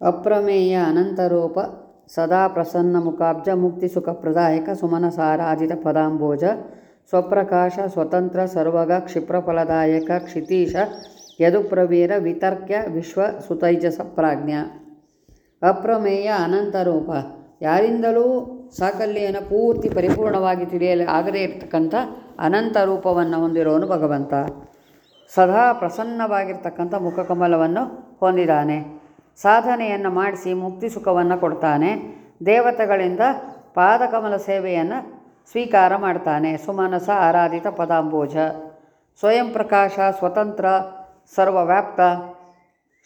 ಅಪ್ರಮೇಯ ಅನಂತರೂಪ ಸದಾ ಪ್ರಸನ್ನ ಮುಖಾಬ್ಜ ಮುಕ್ತಿ ಸುಖ ಪ್ರದಾಯಕ ಸುಮನಸಾರಾಜಿತ ಪದಾಂಬೋಜ ಸ್ವಪ್ರಕಾಶ ಸ್ವತಂತ್ರ ಸರ್ವಗ ಕ್ಷಿಪ್ರಫಲದಾಯಕ ಕ್ಷಿತೀಶ ಯದುಪ್ರವೀರ ವಿತರ್ಕ್ಯ ವಿಶ್ವ ಸುತೈಜಸ ಪ್ರಾಜ್ಞ ಅಪ್ರಮೇಯ ಅನಂತರೂಪ ಯಾರಿಂದಲೂ ಸಾಕಲ್ಯನ ಪೂರ್ತಿ ಪರಿಪೂರ್ಣವಾಗಿ ತಿಳಿಯಲು ಆಗದೇ ಇರತಕ್ಕಂಥ ಅನಂತ ರೂಪವನ್ನು ಹೊಂದಿರೋನು ಭಗವಂತ. ಸದಾ ಪ್ರಸನ್ನವಾಗಿರ್ತಕ್ಕಂಥ ಮುಖಕಮಲವನ್ನು ಹೊಂದಿದ್ದಾನೆ ಸಾಧನೆಯನ್ನು ಮಾಡಿಸಿ ಮುಕ್ತಿ ಸುಖವನ್ನು ಕೊಡ್ತಾನೆ. ದೇವತೆಗಳಿಂದ ಪಾದಕಮಲ ಸೇವೆಯನ್ನು ಸ್ವೀಕಾರ ಮಾಡ್ತಾನೆ. ಸುಮನಸ ಆರಾಧಿತ ಪದಾಂಬೋಜ. ಸ್ವಯಂ ಪ್ರಕಾಶ, ಸ್ವತಂತ್ರ, ಸರ್ವವ್ಯಾಪ್ತ,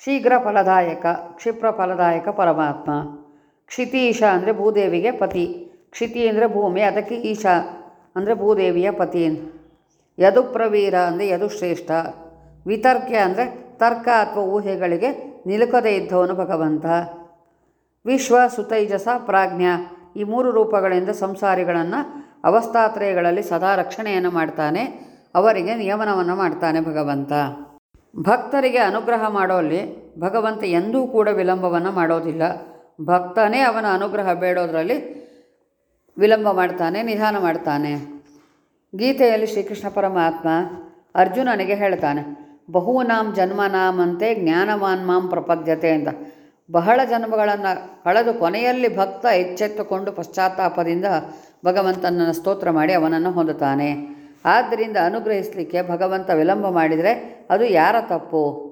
ಶೀಘ್ರ ಫಲದಾಯಕ, ಕ್ಷಿಪ್ರ ಫಲದಾಯಕ ಪರಮಾತ್ಮ. ಕ್ಷಿತೀಶ ಅಂದರೆ ಭೂದೇವಿಗೆ ಪತಿ. ಕ್ಷಿತಿ ಅಂದರೆ ಭೂಮಿ, ಅದಕ್ಕೆ ಈಶ ಅಂದರೆ ಭೂದೇವಿಯ ಪತಿ. ಯದುಪ್ರವೀರ ಅಂದರೆ ಯದುಶ್ರೇಷ್ಠ. ವಿತರ್ಕ್ಯ ಅಂದರೆ ತರ್ಕ ಅಥವಾ ಊಹೆಗಳಿಗೆ ನಿಲುಕದೇ ಇದ್ದವನು ಭಗವಂತ. ವಿಶ್ವ, ಸುತೈಜಸ, ಪ್ರಾಜ್ಞ ಈ ಮೂರು ರೂಪಗಳಿಂದ ಸಂಸಾರಿಗಳನ್ನು ಅವಸ್ಥಾತ್ರಯಗಳಲ್ಲಿ ಸದಾ ರಕ್ಷಣೆಯನ್ನು ಮಾಡ್ತಾನೆ, ಅವರಿಗೆ ನಿಯಮನವನ್ನು ಮಾಡ್ತಾನೆ ಭಗವಂತ. ಭಕ್ತರಿಗೆ ಅನುಗ್ರಹ ಮಾಡೋಲ್ಲಿ ಭಗವಂತ ಎಂದೂ ಕೂಡ ವಿಳಂಬವನ್ನು ಮಾಡೋದಿಲ್ಲ. ಭಕ್ತನೇ ಅವನ ಅನುಗ್ರಹ ಬೇಡೋದ್ರಲ್ಲಿ ವಿಳಂಬ ಮಾಡ್ತಾನೆ, ನಿಧಾನ ಮಾಡ್ತಾನೆ. ಗೀತೆಯಲ್ಲಿ ಶ್ರೀಕೃಷ್ಣ ಪರಮಾತ್ಮ ಅರ್ಜುನನಿಗೆ ಹೇಳ್ತಾನೆ ಬಹುನಾಂ ಜನ್ಮನಾಮಂತೆ ಜ್ಞಾನವಾನ್ ಮಾಂ ಪ್ರಪದ್ಯತೆ ಅಂತ. ಬಹಳ ಜನ್ಮಗಳನ್ನು ಕಳೆದು ಕೊನೆಯಲ್ಲಿ ಭಕ್ತ ಎಚ್ಚೆತ್ತುಕೊಂಡು ಪಶ್ಚಾತ್ತಾಪದಿಂದ ಭಗವಂತನನ್ನು ಸ್ತೋತ್ರ ಮಾಡಿ ಅವನನ್ನು ಹೊಂದುತ್ತಾನೆ. ಆದ್ದರಿಂದ ಅನುಗ್ರಹಿಸಲಿಕ್ಕೆ ಭಗವಂತ ವಿಳಂಬ ಮಾಡಿದರೆ ಅದು ಯಾರ ತಪ್ಪು?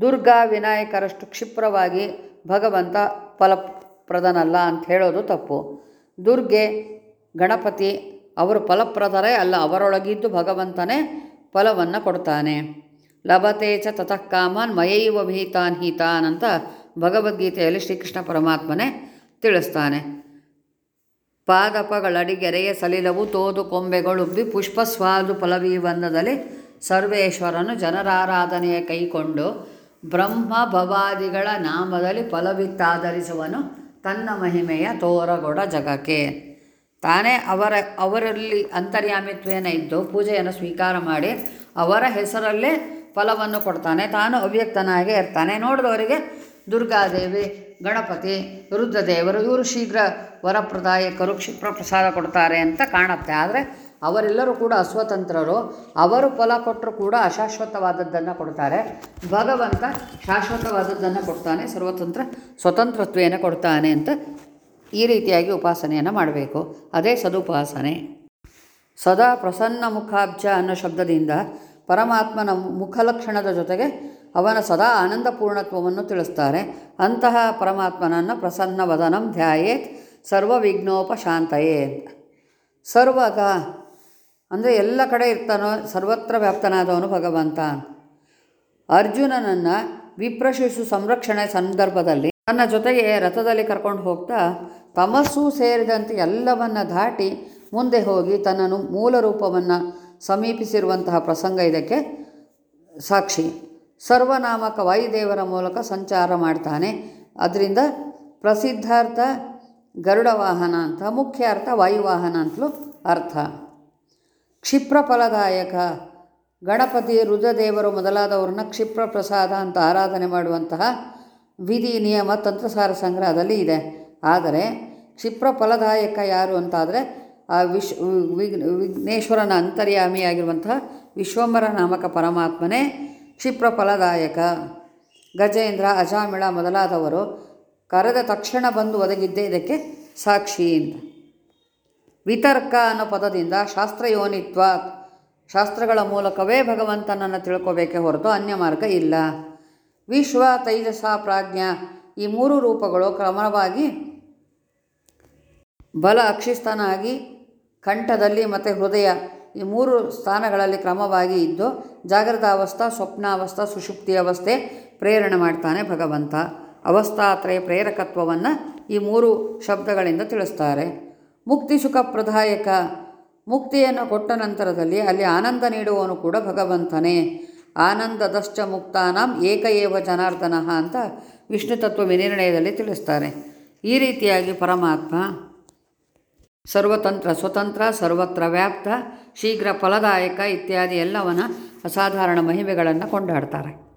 ದುರ್ಗಾ ವಿನಾಯಕರಷ್ಟು ಕ್ಷಿಪ್ರವಾಗಿ ಭಗವಂತ ಫಲಪ್ರದನಲ್ಲ ಅಂತ ಹೇಳೋದು ತಪ್ಪು. ದುರ್ಗೆ, ಗಣಪತಿ ಅವರು ಫಲಪ್ರದರೇ ಅಲ್ಲ, ಅವರೊಳಗಿದ್ದು ಭಗವಂತನೇ ಫಲವನ್ನು ಕೊಡ್ತಾನೆ. ಲಭತೆ ಚ ತತಃ ಕಾಮಾನ್ ಮಯೈವ ಭೀತಾನ್ ಹೀತಾನ್ ಅಂತ ಭಗವದ್ಗೀತೆಯಲ್ಲಿ ಶ್ರೀಕೃಷ್ಣ ಪರಮಾತ್ಮನೇ ತಿಳಿಸ್ತಾನೆ. ಪಾದಪಗಳಡಿಗೆರೆಯ ಸಲಿಲವು ತೋದು ಕೊಂಬೆಗಳುಬ್ಬಿ ಪುಷ್ಪ ಸ್ವಾದು ಫಲವಿ ಬಂದದಲ್ಲಿ ಸರ್ವೇಶ್ವರನು ಜನರಾರಾಧನೆಯ ಕೈಕೊಂಡು ಬ್ರಹ್ಮ ಭವಾದಿಗಳ ನಾಮದಲ್ಲಿ ಫಲವಿತ್ತಾಧರಿಸುವನು ತನ್ನ ಮಹಿಮೆಯ ತೋರಗೊಡ ಜಗಕ್ಕೆ. ತಾನೇ ಅವರ, ಅವರಲ್ಲಿ ಅಂತರ್ಯಾಮಿತ್ವೇನ ಇದ್ದು ಪೂಜೆಯನ್ನು ಸ್ವೀಕಾರ ಮಾಡಿ ಅವರ ಹೆಸರಲ್ಲೇ ಫಲವನ್ನು ಕೊಡ್ತಾನೆ. ತಾನು ಅವ್ಯಕ್ತನಾಗೆ ಇರ್ತಾನೆ. ನೋಡಿದವರಿಗೆ ದುರ್ಗಾದೇವಿ, ಗಣಪತಿ, ರುದ್ರದೇವರು ಇವರು ಶೀಘ್ರ ವರಪ್ರದಾಯಕರು ಕ್ಷಿಪ್ರ ಪ್ರಸಾದ ಕೊಡ್ತಾರೆ ಅಂತ ಕಾಣುತ್ತೆ. ಆದರೆ ಅವರೆಲ್ಲರೂ ಕೂಡ ಅಸ್ವತಂತ್ರರು. ಅವರು ಫಲ ಕೊಟ್ಟರು ಕೂಡ ಅಶಾಶ್ವತವಾದದ್ದನ್ನು ಕೊಡ್ತಾರೆ. ಭಗವಂತ ಶಾಶ್ವತವಾದದ್ದನ್ನು ಕೊಡ್ತಾನೆ. ಸರ್ವತಂತ್ರ ಸ್ವತಂತ್ರತ್ವೇನ ಕೊಡ್ತಾನೆ ಅಂತ ಈ ರೀತಿಯಾಗಿ ಉಪಾಸನೆಯನ್ನು ಮಾಡಬೇಕು. ಅದೇ ಸದುಪಾಸನೆ. ಸದಾ ಪ್ರಸನ್ನ ಮುಖಾಬ್ಜ ಅನ್ನೋ ಶಬ್ದದಿಂದ ಪರಮಾತ್ಮನ ಮುಖಲಕ್ಷಣದ ಜೊತೆಗೆ ಅವನ ಸದಾ ಆನಂದಪೂರ್ಣತ್ವವನ್ನು ತಿಳಿಸ್ತಾರೆ. ಅಂತಹ ಪರಮಾತ್ಮನನ್ನು ಪ್ರಸನ್ನ ವದನಂ ಧ್ಯಾಯೇತ್ ಸರ್ವ ವಿಘ್ನೋಪಶಾಂತಯೇ ಸರ್ವಗ ಅಂದರೆ ಎಲ್ಲ ಕಡೆ ಇರ್ತಾನೋ, ಸರ್ವತ್ರ ವ್ಯಾಪ್ತನಾದವನು ಭಗವಂತ. ಅರ್ಜುನನನ್ನು ವಿಪ್ರಶಿಶು ಸಂರಕ್ಷಣೆ ಸಂದರ್ಭದಲ್ಲಿ ತನ್ನ ಜೊತೆಗೆ ರಥದಲ್ಲಿ ಕರ್ಕೊಂಡು ಹೋಗ್ತಾ ತಮಸ್ಸು ಸೇರಿದಂತೆ ಎಲ್ಲವನ್ನು ದಾಟಿ ಮುಂದೆ ಹೋಗಿ ತನ್ನನ್ನು ಮೂಲ ರೂಪವನ್ನು ಸಮೀಪಿಸಿರುವಂತಹ ಪ್ರಸಂಗ ಇದಕ್ಕೆ ಸಾಕ್ಷಿ. ಸರ್ವನಾಮಕ ವಾಯುದೇವರ ಮೂಲಕ ಸಂಚಾರ ಮಾಡ್ತಾನೆ. ಅದರಿಂದ ಪ್ರಸಿದ್ಧಾರ್ಥ ಗರುಡ ವಾಹನ ಅಂತ ಮುಖ್ಯ ಅರ್ಥ ವಾಯುವಾಹನ ಅಂತಲೂ ಅರ್ಥ. ಕ್ಷಿಪ್ರ ಫಲದಾಯಕ ಗಣಪತಿ ರುದ್ರದೇವರು ಮೊದಲಾದವ್ರನ್ನ ಕ್ಷಿಪ್ರ ಪ್ರಸಾದ ಅಂತ ಆರಾಧನೆ ಮಾಡುವಂತಹ ವಿಧಿ, ನಿಯಮ, ತಂತ್ರಸಾರ ಸಂಗ್ರಹದಲ್ಲಿ ಇದೆ. ಆದರೆ ಕ್ಷಿಪ್ರ ಫಲದಾಯಕ ಯಾರು ಅಂತಾದರೆ ಆ ವಿಶ್ ವಿಘ್ನ ವಿಘ್ನೇಶ್ವರನ ಅಂತರ್ಯಾಮಿಯಾಗಿರುವಂತಹ ವಿಶ್ವಂಬರ ನಾಮಕ ಪರಮಾತ್ಮನೇ ಕ್ಷಿಪ್ರ ಫಲದಾಯಕ ಗಜೇಂದ್ರ, ಅಜಾಮಿಳ ಮೊದಲಾದವರು ಕರೆದ ತಕ್ಷಣ ಬಂದು ಒದಗಿದ್ದೇ ಇದಕ್ಕೆ ಸಾಕ್ಷಿ ಅಂತ. ವಿತರ್ಕ ಅನ್ನೋ ಪದದಿಂದ ಶಾಸ್ತ್ರಯೋನಿತ್ವ, ಶಾಸ್ತ್ರಗಳ ಮೂಲಕವೇ ಭಗವಂತನನ್ನು ತಿಳ್ಕೋಬೇಕೇ ಹೊರತು ಅನ್ಯ ಮಾರ್ಗ ಇಲ್ಲ. ವಿಶ್ವ, ತೈಜಸ, ಪ್ರಾಜ್ಞ ಈ ಮೂರು ರೂಪಗಳು ಕ್ರಮವಾಗಿ ಬಲ ಅಕ್ಷಿಸ್ತನಾಗಿ ಕಂಠದಲ್ಲಿ ಮತ್ತು ಹೃದಯ ಈ ಮೂರು ಸ್ಥಾನಗಳಲ್ಲಿ ಕ್ರಮವಾಗಿ ಇದ್ದು ಜಾಗೃತಾವಸ್ಥಾ, ಸ್ವಪ್ನಾವಸ್ಥಾ, ಸುಷುಪ್ತಿ ಅವಸ್ಥೆ ಪ್ರೇರಣೆ ಮಾಡ್ತಾನೆ ಭಗವಂತ. ಅವಸ್ಥಾತ್ರಯ ಪ್ರೇರಕತ್ವವನ್ನು ಈ ಮೂರು ಶಬ್ದಗಳಿಂದ ತಿಳಿಸ್ತಾರೆ. ಮುಕ್ತಿ ಸುಖ ಪ್ರದಾಯಕ. ಮುಕ್ತಿಯನ್ನು ಕೊಟ್ಟ ನಂತರದಲ್ಲಿ ಅಲ್ಲಿ ಆನಂದ ನೀಡುವವನು ಕೂಡ ಭಗವಂತನೇ. ಆನಂದದಶ್ಚ ಮುಕ್ತಾನಾಂ ಏಕ ಏವ ಜನಾರ್ದನಃ ಅಂತ ವಿಷ್ಣು ತತ್ವ ವಿನಿರ್ಣಯದಲ್ಲಿ ತಿಳಿಸ್ತಾರೆ. ಈ ರೀತಿಯಾಗಿ ಪರಮಾತ್ಮ ಸರ್ವತಂತ್ರ ಸ್ವತಂತ್ರ ಸರ್ವತ್ರ ವ್ಯಾಪ್ತ ಶೀಘ್ರ ಫಲದಾಯಕ ಇತ್ಯಾದಿ ಎಲ್ಲವನ ಅಸಾಧಾರಣ ಮಹಿಮೆಗಳನ್ನು ಕೊಂಡಾಡ್ತಾರೆ.